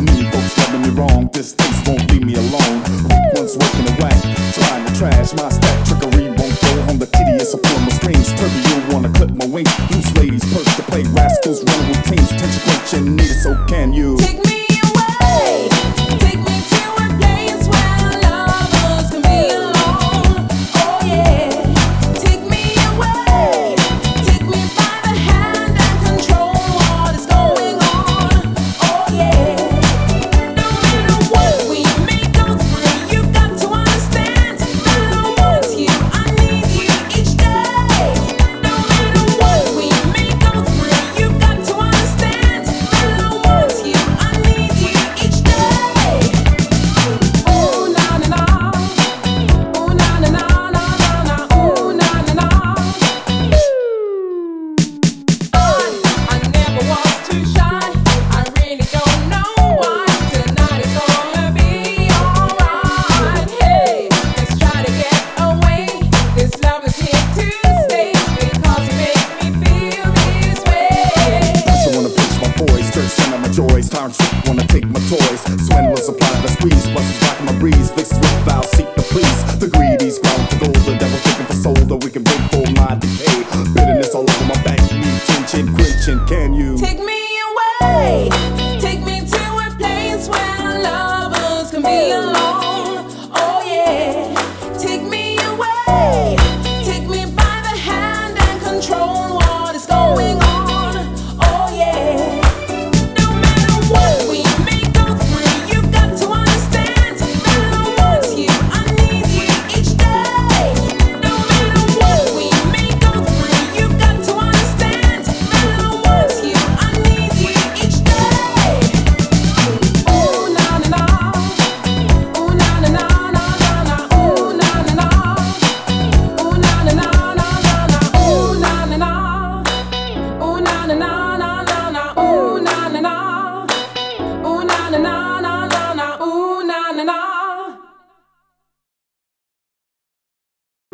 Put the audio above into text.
with me. Folks rubbing me wrong. This taste won't leave me alone. Weak ones working the whack, trying to trash my stack. Trickery won't go home. The tedious of pulling my strings. Trivial wanna clip my wings. Loose ladies perch to play rascals, running routines. Tension quenching needed, so can you? Take me joys. Wanna take my toys. Swindlers apply the squeeze, buses rocking my breeze. Vixens with vow, seek the please. The greedies ground for gold, the devil's looking for soul that we can bring for my decay. Bitterness all over my back, need tension, quenching. Can you? Take me na na